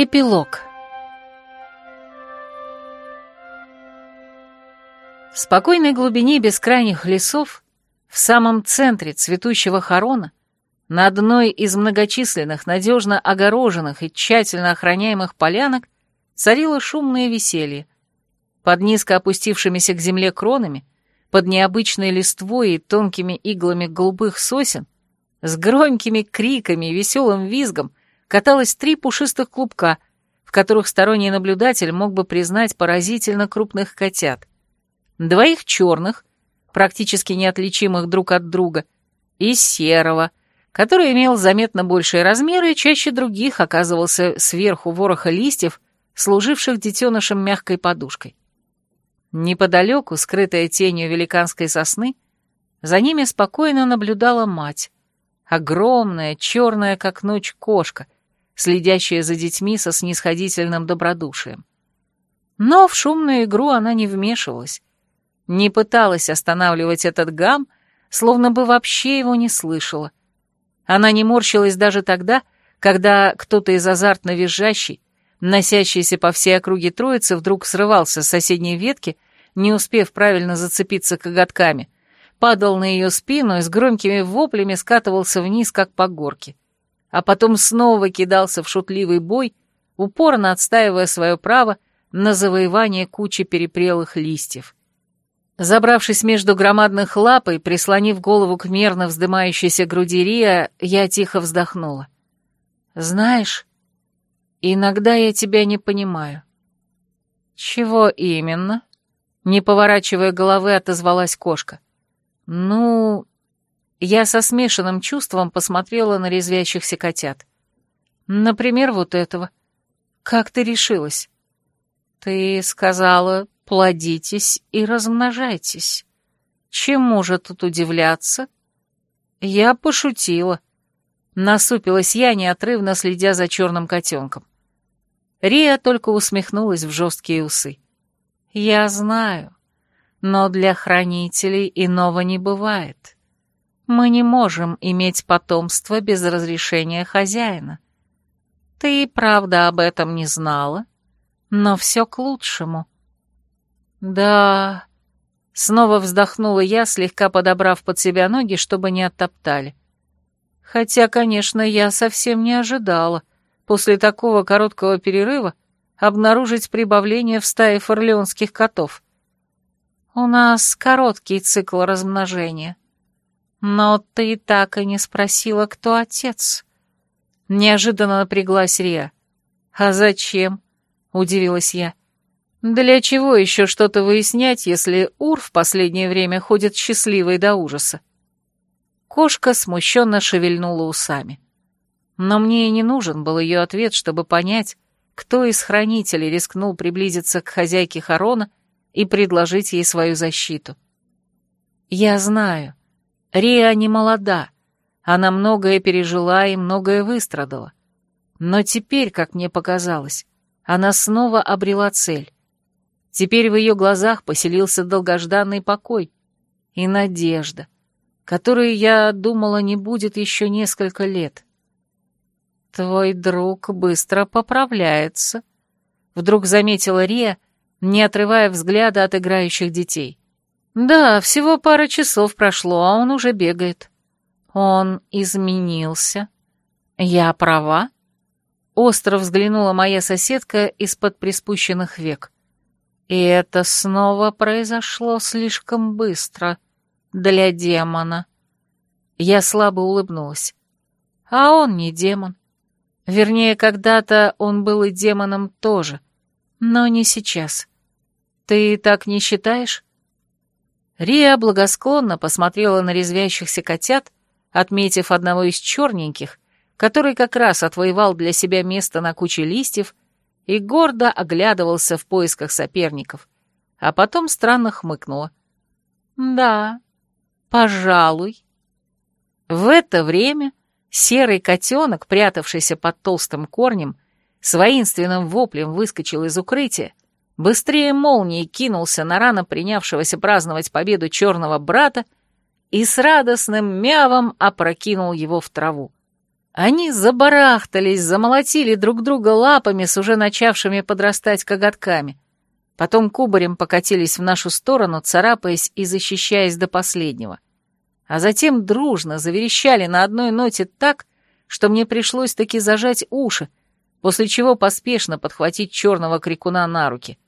Эпилог В спокойной глубине бескрайних лесов, в самом центре цветущего хорона, на одной из многочисленных, надежно огороженных и тщательно охраняемых полянок царило шумное веселье. Под низко опустившимися к земле кронами, под необычной листвой и тонкими иглами голубых сосен, с громкими криками и веселым визгом каталось три пушистых клубка, в которых сторонний наблюдатель мог бы признать поразительно крупных котят. Двоих черных, практически неотличимых друг от друга, и серого, который имел заметно большие размеры и чаще других оказывался сверху вороха листьев, служивших детенышем мягкой подушкой. Неподалеку, скрытая тенью великанской сосны, за ними спокойно наблюдала мать, огромная, черная, как ночь, кошка — следящая за детьми со снисходительным добродушием. Но в шумную игру она не вмешивалась, не пыталась останавливать этот гам, словно бы вообще его не слышала. Она не морщилась даже тогда, когда кто-то из азартно визжащей, носящийся по всей округе троицы, вдруг срывался с соседней ветки, не успев правильно зацепиться коготками, падал на ее спину и с громкими воплями скатывался вниз, как по горке а потом снова кидался в шутливый бой, упорно отстаивая свое право на завоевание кучи перепрелых листьев. Забравшись между громадных лап и прислонив голову к мерно вздымающейся груди Рия, я тихо вздохнула. «Знаешь, иногда я тебя не понимаю». «Чего именно?» Не поворачивая головы, отозвалась кошка. «Ну, я со смешанным чувством посмотрела на резвящихся котят. Например, вот этого. Как ты решилась? Ты сказала, плодитесь и размножайтесь. Чему же тут удивляться? Я пошутила. Насупилась я, неотрывно следя за черным котенком. Рия только усмехнулась в жесткие усы. Я знаю, но для хранителей иного не бывает. Мы не можем иметь потомство без разрешения хозяина. Ты и правда об этом не знала, но все к лучшему. Да... Снова вздохнула я, слегка подобрав под себя ноги, чтобы не оттоптали. Хотя, конечно, я совсем не ожидала после такого короткого перерыва обнаружить прибавление в стае форлеонских котов. У нас короткий цикл размножения — «Но ты так и не спросила, кто отец». Неожиданно напряглась Рия. «А зачем?» — удивилась я. «Для чего еще что-то выяснять, если Ур в последнее время ходит счастливой до ужаса?» Кошка смущенно шевельнула усами. Но мне и не нужен был ее ответ, чтобы понять, кто из хранителей рискнул приблизиться к хозяйке Харона и предложить ей свою защиту. «Я знаю», Риа не молода, она многое пережила и многое выстрадала. Но теперь, как мне показалось, она снова обрела цель. Теперь в ее глазах поселился долгожданный покой и надежда, которую, я думала, не будет еще несколько лет. «Твой друг быстро поправляется», — вдруг заметила Рия, не отрывая взгляда от играющих детей. Да, всего пара часов прошло, а он уже бегает. Он изменился. Я права? Остро взглянула моя соседка из-под приспущенных век. И это снова произошло слишком быстро для демона. Я слабо улыбнулась. А он не демон. Вернее, когда-то он был и демоном тоже, но не сейчас. Ты так не считаешь? Рия благосклонно посмотрела на резвящихся котят, отметив одного из черненьких, который как раз отвоевал для себя место на куче листьев и гордо оглядывался в поисках соперников, а потом странно хмыкнула. «Да, пожалуй». В это время серый котенок, прятавшийся под толстым корнем, с воинственным воплем выскочил из укрытия быстрее молнии кинулся на рано принявшегося праздновать победу черного брата и с радостным мявом опрокинул его в траву. Они забарахтались, замолотили друг друга лапами с уже начавшими подрастать коготками. Потом кубарем покатились в нашу сторону, царапаясь и защищаясь до последнего. А затем дружно заверещали на одной ноте так, что мне пришлось таки зажать уши, после чего поспешно подхватить черного крикуна на руки.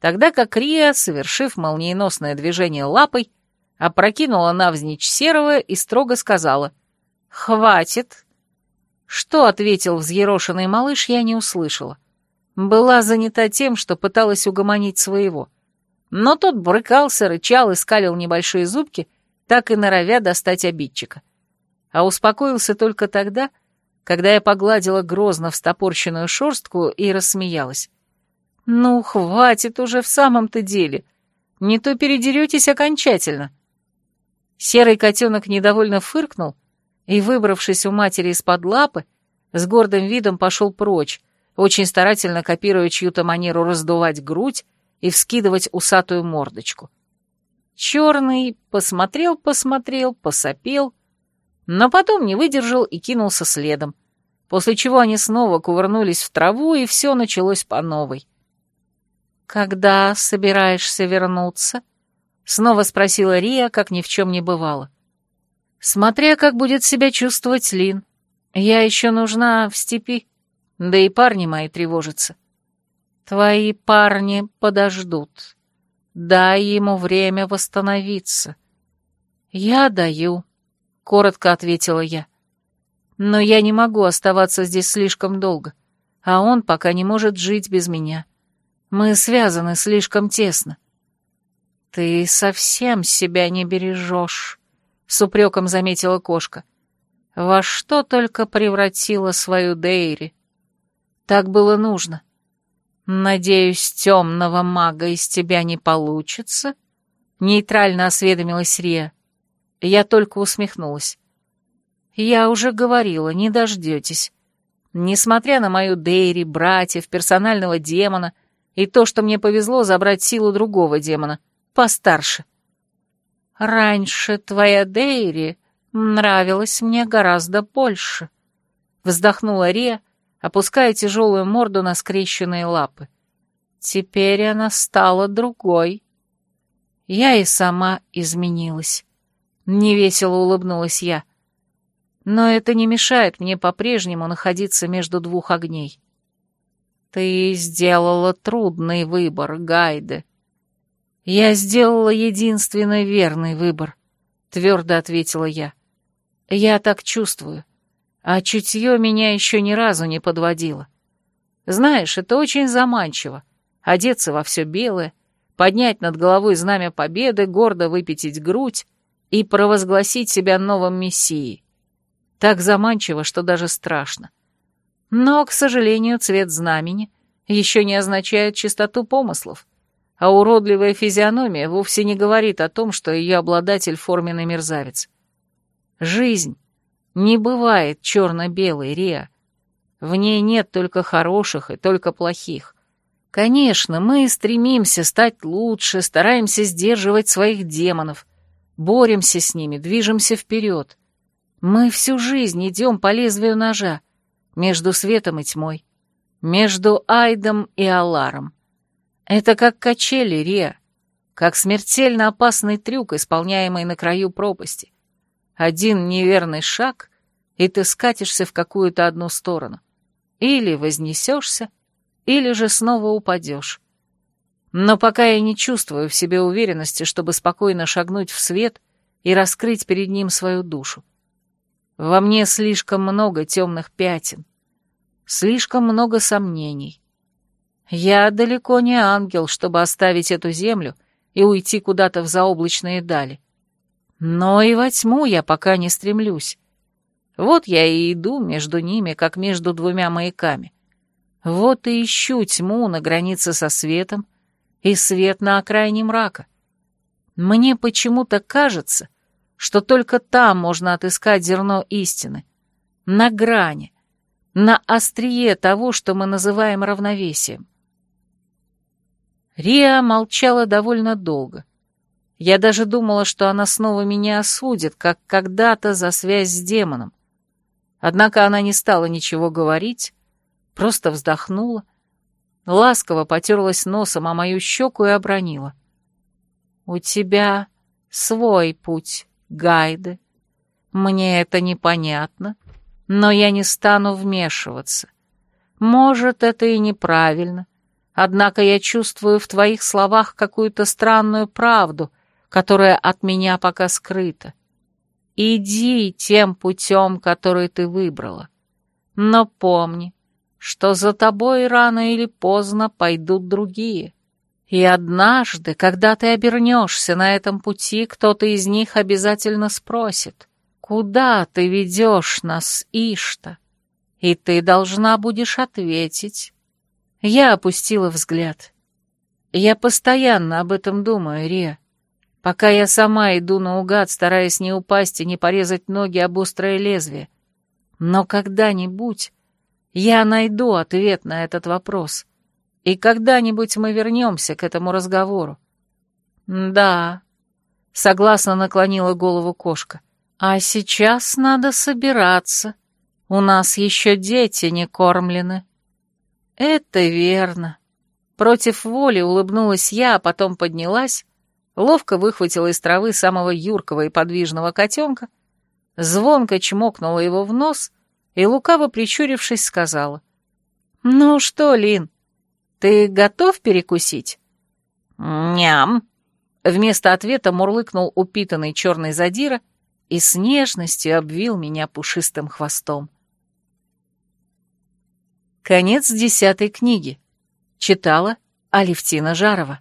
Тогда как Рия, совершив молниеносное движение лапой, опрокинула навзничь серого и строго сказала «Хватит!» Что ответил взъерошенный малыш, я не услышала. Была занята тем, что пыталась угомонить своего. Но тот брыкался, рычал и скалил небольшие зубки, так и норовя достать обидчика. А успокоился только тогда, когда я погладила грозно встопорщенную шерстку и рассмеялась. «Ну, хватит уже в самом-то деле. Не то передеретесь окончательно». Серый котенок недовольно фыркнул, и, выбравшись у матери из-под лапы, с гордым видом пошел прочь, очень старательно копируя чью-то манеру раздувать грудь и вскидывать усатую мордочку. Черный посмотрел-посмотрел, посопел, но потом не выдержал и кинулся следом, после чего они снова кувырнулись в траву, и все началось по новой. «Когда собираешься вернуться?» — снова спросила Рия, как ни в чем не бывало. Смотря как будет себя чувствовать Лин. Я еще нужна в степи, да и парни мои тревожатся. Твои парни подождут. Дай ему время восстановиться. Я даю, — коротко ответила я. Но я не могу оставаться здесь слишком долго, а он пока не может жить без меня. Мы связаны слишком тесно. Ты совсем себя не бережешь с упреком заметила кошка. Во что только превратила свою Дейри. Так было нужно. Надеюсь, темного мага из тебя не получится? Нейтрально осведомилась Рия. Я только усмехнулась. Я уже говорила, не дождетесь. Несмотря на мою Дейри, братьев, персонального демона и то, что мне повезло забрать силу другого демона, постарше. «Раньше твоя Дейри нравилась мне гораздо больше», — вздохнула Рия, опуская тяжелую морду на скрещенные лапы. «Теперь она стала другой». Я и сама изменилась. Невесело улыбнулась я. Но это не мешает мне по-прежнему находиться между двух огней. Ты сделала трудный выбор, Гайде. «Я сделала единственный верный выбор», — твердо ответила я. «Я так чувствую, а чутье меня еще ни разу не подводило. Знаешь, это очень заманчиво — одеться во все белое, поднять над головой знамя победы, гордо выпятить грудь и провозгласить себя новым мессией. Так заманчиво, что даже страшно. Но, к сожалению, цвет знамени еще не означает чистоту помыслов а уродливая физиономия вовсе не говорит о том, что ее обладатель форменный мерзавец. Жизнь не бывает черно-белой, Риа. В ней нет только хороших и только плохих. Конечно, мы стремимся стать лучше, стараемся сдерживать своих демонов, боремся с ними, движемся вперед. Мы всю жизнь идем по лезвию ножа, между светом и тьмой, между Айдом и Аларом. Это как качели, Риа, как смертельно опасный трюк, исполняемый на краю пропасти. Один неверный шаг, и ты скатишься в какую-то одну сторону. Или вознесешься, или же снова упадешь. Но пока я не чувствую в себе уверенности, чтобы спокойно шагнуть в свет и раскрыть перед ним свою душу. Во мне слишком много темных пятен, слишком много сомнений, я далеко не ангел, чтобы оставить эту землю и уйти куда-то в заоблачные дали. Но и во тьму я пока не стремлюсь. Вот я и иду между ними, как между двумя маяками. Вот и ищу тьму на границе со светом и свет на окраине мрака. Мне почему-то кажется, что только там можно отыскать зерно истины, на грани, на острие того, что мы называем равновесием. Риа молчала довольно долго. Я даже думала, что она снова меня осудит, как когда-то за связь с демоном. Однако она не стала ничего говорить, просто вздохнула, ласково потерлась носом о мою щеку и обронила. «У тебя свой путь, Гайды. Мне это непонятно, но я не стану вмешиваться. Может, это и неправильно, однако я чувствую в твоих словах какую-то странную правду, которая от меня пока скрыта. Иди тем путем, который ты выбрала. Но помни, что за тобой рано или поздно пойдут другие. И однажды, когда ты обернешься на этом пути, кто-то из них обязательно спросит, «Куда ты ведешь нас, Ишта?» И ты должна будешь ответить. Я опустила взгляд. Я постоянно об этом думаю, Ре. Пока я сама иду наугад, стараясь не упасть и не порезать ноги об острое лезвие. Но когда-нибудь я найду ответ на этот вопрос. И когда-нибудь мы вернемся к этому разговору. Да, согласно наклонила голову кошка. А сейчас надо собираться. У нас еще дети не кормлены. Это верно. Против воли улыбнулась я, а потом поднялась, ловко выхватила из травы самого юркого и подвижного котенка, звонко чмокнула его в нос и, лукаво прищурившись, сказала. «Ну что, Лин, ты готов перекусить?» «Ням!» Вместо ответа мурлыкнул упитанный черный задира и с нежностью обвил меня пушистым хвостом. Конец десятой книги. Читала Алевтина Жарова.